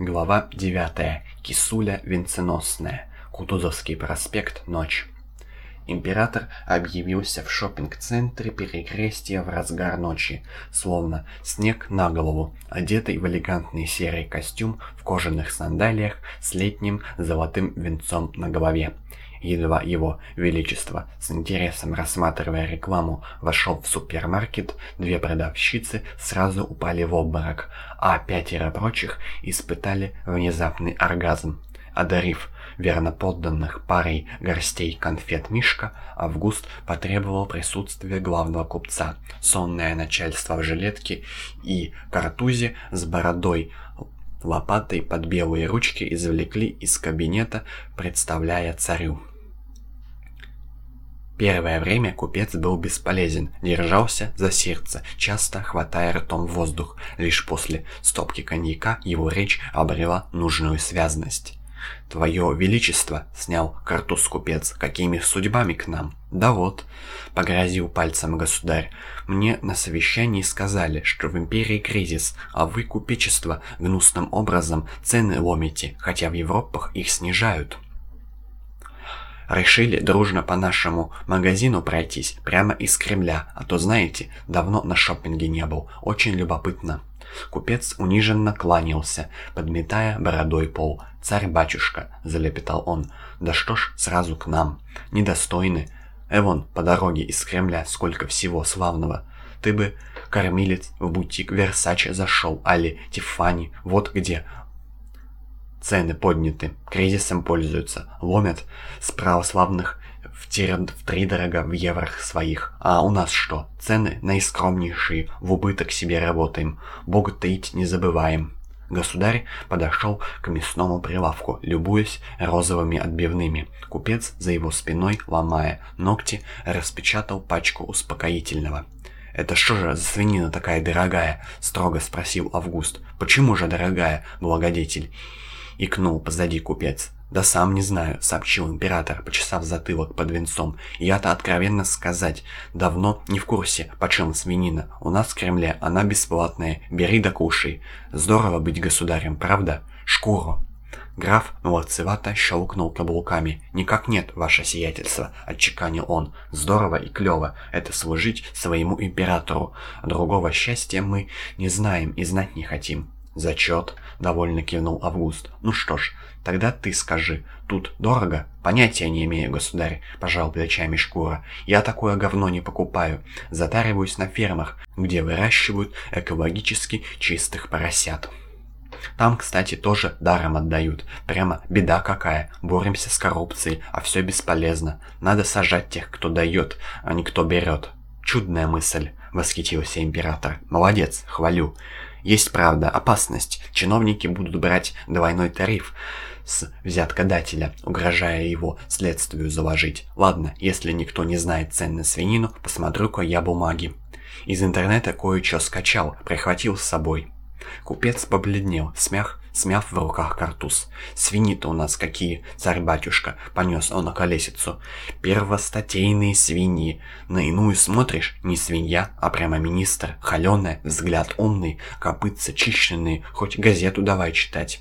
Глава 9. Кисуля Венценосная. Кутузовский проспект. Ночь. Император объявился в шопинг-центре Перекрестия в разгар ночи, словно снег на голову, одетый в элегантный серый костюм в кожаных сандалиях с летним золотым венцом на голове. Едва его величество, с интересом рассматривая рекламу, вошел в супермаркет, две продавщицы сразу упали в обморок, а пятеро прочих испытали внезапный оргазм. Одарив верноподданных парой горстей конфет Мишка, Август потребовал присутствия главного купца. Сонное начальство в жилетке и картузе с бородой лопатой под белые ручки извлекли из кабинета, представляя царю. Первое время купец был бесполезен, держался за сердце, часто хватая ртом воздух. Лишь после стопки коньяка его речь обрела нужную связность. «Твое Величество!» — снял картуз купец. «Какими судьбами к нам?» «Да вот», — погрозил пальцем государь, — «мне на совещании сказали, что в империи кризис, а вы, купечество, гнусным образом цены ломите, хотя в Европах их снижают». Решили дружно по нашему магазину пройтись, прямо из Кремля, а то, знаете, давно на шопинге не был. Очень любопытно. Купец униженно кланялся, подметая бородой пол. «Царь-батюшка», — залепетал он, — «да что ж сразу к нам? Недостойны. Эвон, по дороге из Кремля сколько всего славного. Ты бы, кормилец, в бутик Версаче зашел, али Тиффани, вот где Цены подняты, кризисом пользуются, ломят с православных в втридорога в еврох своих. А у нас что? Цены наискромнейшие, в убыток себе работаем, Богу таить не забываем. Государь подошел к мясному прилавку, любуясь розовыми отбивными. Купец за его спиной, ломая ногти, распечатал пачку успокоительного. «Это что же за свинина такая дорогая?» – строго спросил Август. «Почему же дорогая, благодетель?» — икнул позади купец. «Да сам не знаю», — сообщил император, почесав затылок под венцом. «Я-то, откровенно сказать, давно не в курсе, почем свинина. У нас в Кремле она бесплатная, бери да кушай. Здорово быть государем, правда? Шкуру». Граф молодцевато щелкнул каблуками. «Никак нет, ваше сиятельство», — отчеканил он. «Здорово и клево это служить своему императору. Другого счастья мы не знаем и знать не хотим». «Зачет», — довольно кивнул Август. «Ну что ж, тогда ты скажи. Тут дорого?» «Понятия не имею, государь», — пожал плечами шкура. «Я такое говно не покупаю. Затариваюсь на фермах, где выращивают экологически чистых поросят». Там, кстати, тоже даром отдают. Прямо беда какая. Боремся с коррупцией, а все бесполезно. Надо сажать тех, кто дает, а не кто берет. Чудная мысль, восхитился император. Молодец, хвалю. Есть, правда, опасность. Чиновники будут брать двойной тариф с взяткодателя, угрожая его следствию заложить. Ладно, если никто не знает цен на свинину, посмотрю-ка я бумаги. Из интернета кое-что скачал, прихватил с собой. Купец побледнел, смях, смяв в руках картуз. «Свиньи-то у нас какие, царь-батюшка!» — понес он на колесицу. «Первостатейные свиньи. На иную смотришь, не свинья, а прямо министр. Холеная, взгляд умный, копытца чищенные, хоть газету давай читать».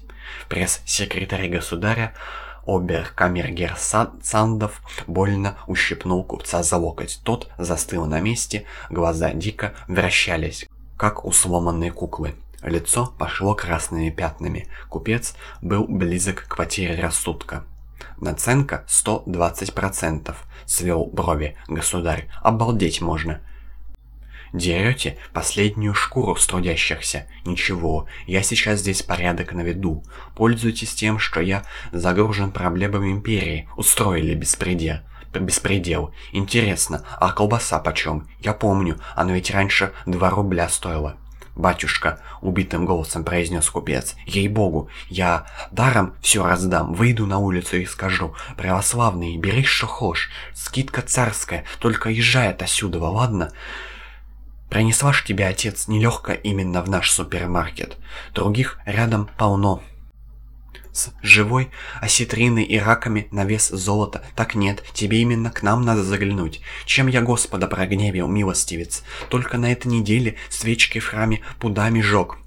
Пресс-секретарь государя Обер-камергер Сандов больно ущипнул купца за локоть. Тот застыл на месте, глаза дико вращались, как у сломанной куклы. Лицо пошло красными пятнами. Купец был близок к потере рассудка. Наценка 120%. Свел брови государь. Обалдеть можно. Дерете последнюю шкуру с трудящихся. Ничего, я сейчас здесь порядок наведу. Пользуйтесь тем, что я загружен проблемами империи. Устроили беспредел. Беспредел. Интересно, а колбаса почем? Я помню, она ведь раньше 2 рубля стоила. «Батюшка», — убитым голосом произнес купец, — «ей-богу, я даром все раздам, выйду на улицу и скажу, православный, бери что хошь, скидка царская, только езжай отсюда, ладно?» Пронесла ж тебя, отец, нелегко именно в наш супермаркет. Других рядом полно с живой осетриной и раками на вес золота. Так нет, тебе именно к нам надо заглянуть. Чем я Господа прогневил, милостивец? Только на этой неделе свечки в храме пудами жег.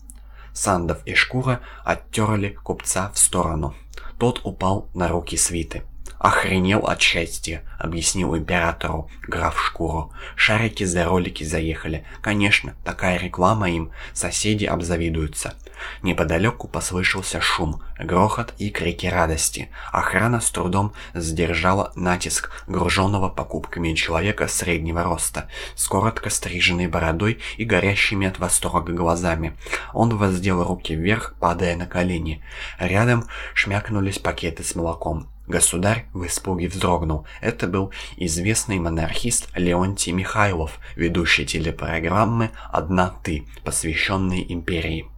Сандов и Шкура оттерли купца в сторону. Тот упал на руки свиты. «Охренел от счастья», — объяснил императору граф Шкуру. «Шарики за ролики заехали. Конечно, такая реклама им. Соседи обзавидуются». Неподалеку послышался шум, грохот и крики радости. Охрана с трудом сдержала натиск груженного покупками человека среднего роста, с коротко стриженной бородой и горящими от восторга глазами. Он воздел руки вверх, падая на колени. Рядом шмякнулись пакеты с молоком. Государь в испуге вздрогнул. Это был известный монархист Леонтий Михайлов, ведущий телепрограммы «Одна ты», посвященной империи.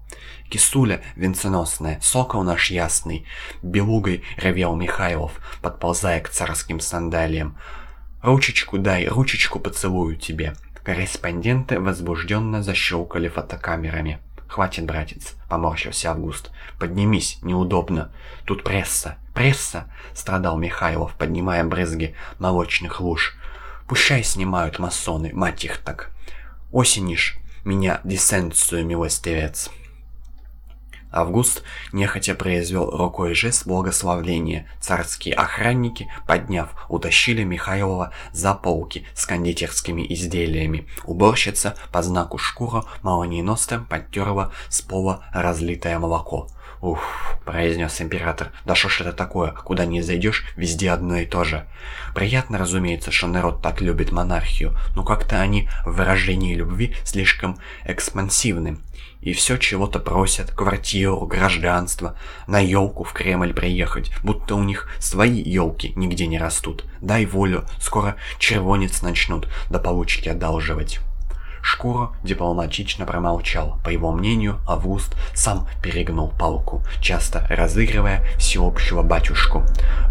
«Кисуля венценосная, сокол наш ясный!» Белугой ревел Михайлов, подползая к царским сандалиям. «Ручечку дай, ручечку поцелую тебе!» Корреспонденты возбужденно защелкали фотокамерами. «Хватит, братец», — поморщился Август. «Поднимись, неудобно. Тут пресса, пресса!» — страдал Михайлов, поднимая брызги молочных луж. «Пущай снимают масоны, мать их так. Осенишь меня диссенцию, милостивец». Август нехотя произвел рукой жест благословления. Царские охранники, подняв, утащили Михайлова за полки с кондитерскими изделиями. Уборщица по знаку шкура молниеносно подтерла с пола разлитое молоко. «Уф», — произнес император, — «да что ж это такое? Куда не зайдешь, везде одно и то же». Приятно, разумеется, что народ так любит монархию, но как-то они в выражении любви слишком экспансивны. И все чего-то просят, квартиру, гражданство, на елку в Кремль приехать, будто у них свои елки нигде не растут. Дай волю, скоро червонец начнут до получки одалживать. Шкура дипломатично промолчал. По его мнению, Август сам перегнул палку, часто разыгрывая всеобщего батюшку.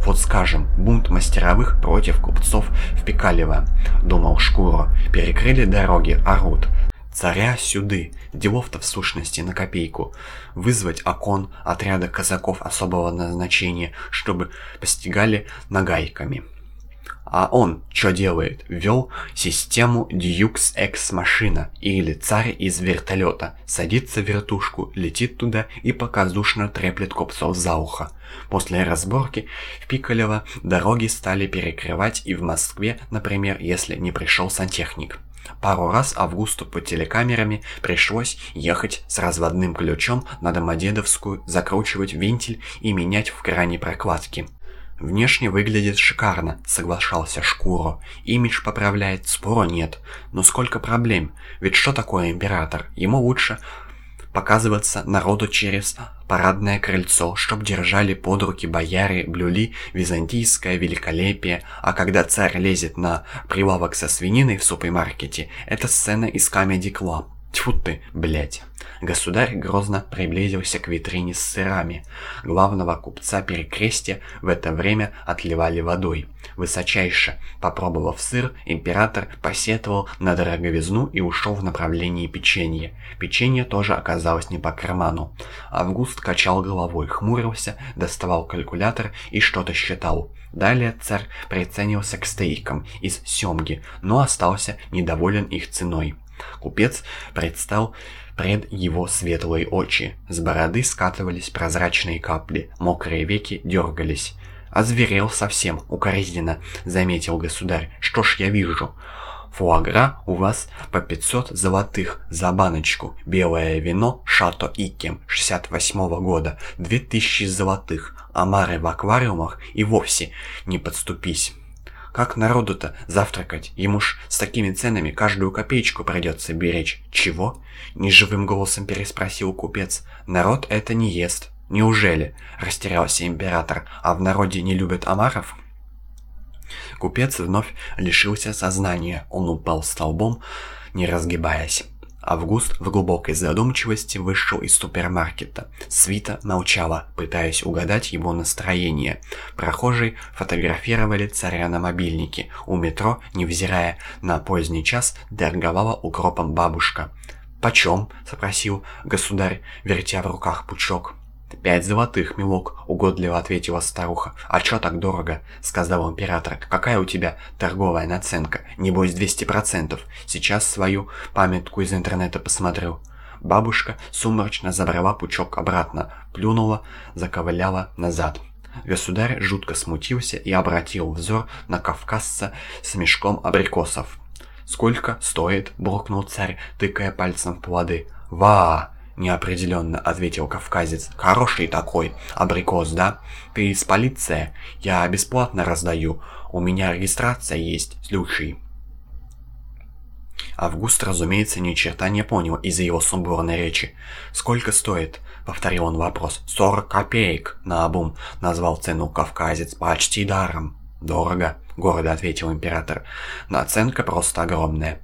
«Вот скажем, бунт мастеровых против купцов в Пикалево», — думал Шкура. «Перекрыли дороги, орут. Царя сюды, делов-то в сущности на копейку. Вызвать окон отряда казаков особого назначения, чтобы постигали нагайками. А он что делает? Ввел систему Dux Ex Machina, или царь из вертолета. Садится в вертушку, летит туда и показушно треплет копцов за ухо. После разборки в Пикалево дороги стали перекрывать и в Москве, например, если не пришел сантехник. Пару раз Августу по телекамерами пришлось ехать с разводным ключом на Домодедовскую, закручивать вентиль и менять в кране прокладки. «Внешне выглядит шикарно», — соглашался Шкуро. «Имидж поправляет, спора нет. Но сколько проблем? Ведь что такое император? Ему лучше показываться народу через парадное крыльцо, чтоб держали под руки бояре, блюли византийское великолепие, а когда царь лезет на прилавок со свининой в супермаркете, это сцена из Comedy Club. Тьфу ты, блять. Государь грозно приблизился к витрине с сырами. Главного купца перекрестия в это время отливали водой. Высочайше попробовав сыр, император посетовал на дороговизну и ушел в направлении печенья. Печенье тоже оказалось не по карману. Август качал головой, хмурился, доставал калькулятор и что-то считал. Далее царь приценился к стейкам из семги, но остался недоволен их ценой. Купец предстал пред его светлые очи. С бороды скатывались прозрачные капли, мокрые веки дергались. «Озверел совсем, укоризненно», — заметил государь. «Что ж я вижу?» Фуагра у вас по 500 золотых за баночку. Белое вино Шато Икем 68 -го года 2000 золотых. Омары в аквариумах и вовсе не подступись. Как народу-то завтракать? Ему ж с такими ценами каждую копеечку придется беречь. Чего? Неживым голосом переспросил купец. Народ это не ест. Неужели? Растерялся император. А в народе не любят омаров? Купец вновь лишился сознания. Он упал столбом, не разгибаясь. Август в глубокой задумчивости вышел из супермаркета. Свита молчала, пытаясь угадать его настроение. Прохожие фотографировали царя на мобильнике. У метро, невзирая на поздний час, торговала укропом бабушка. «Почем?» – спросил государь, вертя в руках пучок. «Пять золотых, милок», — угодливо ответила старуха. «А чё так дорого?» — сказал император. «Какая у тебя торговая наценка? Небось, 200%. Сейчас свою памятку из интернета посмотрю». Бабушка сумрачно забрала пучок обратно, плюнула, заковыляла назад. Государь жутко смутился и обратил взор на кавказца с мешком абрикосов. «Сколько стоит?» – буркнул царь, тыкая пальцем в плоды. «Ва!» – неопределенно ответил кавказец. «Хороший такой. Абрикос, да? Ты из полиции? Я бесплатно раздаю. У меня регистрация есть. Слушай». Август, разумеется, ни черта не понял из-за его сумбурной речи. «Сколько стоит?» — повторил он вопрос. «Сорок копеек!» — наобум назвал цену кавказец. «Почти даром!» «Дорого!» — гордо ответил император. «Наценка просто огромная!»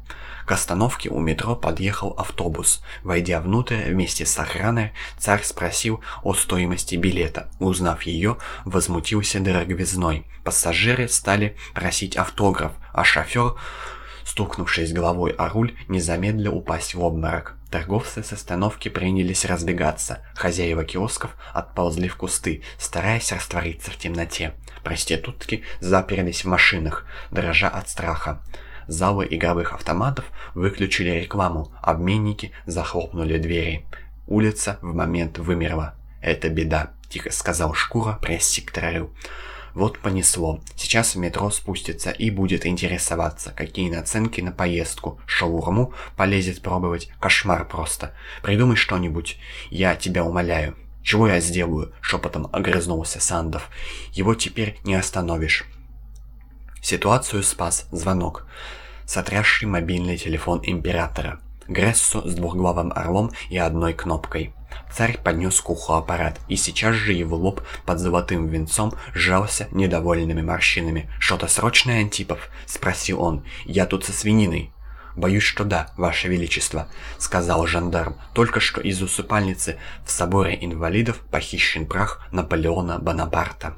К остановке у метро подъехал автобус. Войдя внутрь вместе с охраной, царь спросил о стоимости билета. Узнав ее, возмутился дороговизной. Пассажиры стали просить автограф, а шофер стукнувшись головой о руль, не замедлил упасть в обморок. Торговцы с остановки принялись разбегаться. Хозяева киосков отползли в кусты, стараясь раствориться в темноте. Проститутки заперлись в машинах, дрожа от страха. Залы игровых автоматов выключили рекламу, обменники захлопнули двери. Улица в момент вымерла. «Это беда», — тихо сказал Шкура пресс-секретарю. Вот понесло. Сейчас в метро спустится и будет интересоваться, какие наценки на поездку. Шаурму полезет пробовать. Кошмар просто. Придумай что-нибудь. Я тебя умоляю. «Чего я сделаю?» — шепотом огрызнулся Сандов. «Его теперь не остановишь». Ситуацию спас звонок, сотрясший мобильный телефон Императора. Грессу с двухглавым орлом и одной кнопкой. Царь поднес к уху аппарат, и сейчас же его лоб под золотым венцом сжался недовольными морщинами. «Что-то срочное, Антипов?» — спросил он. «Я тут со свининой». «Боюсь, что да, Ваше Величество», — сказал жандарм. «Только что из усыпальницы в соборе инвалидов похищен прах Наполеона Бонапарта».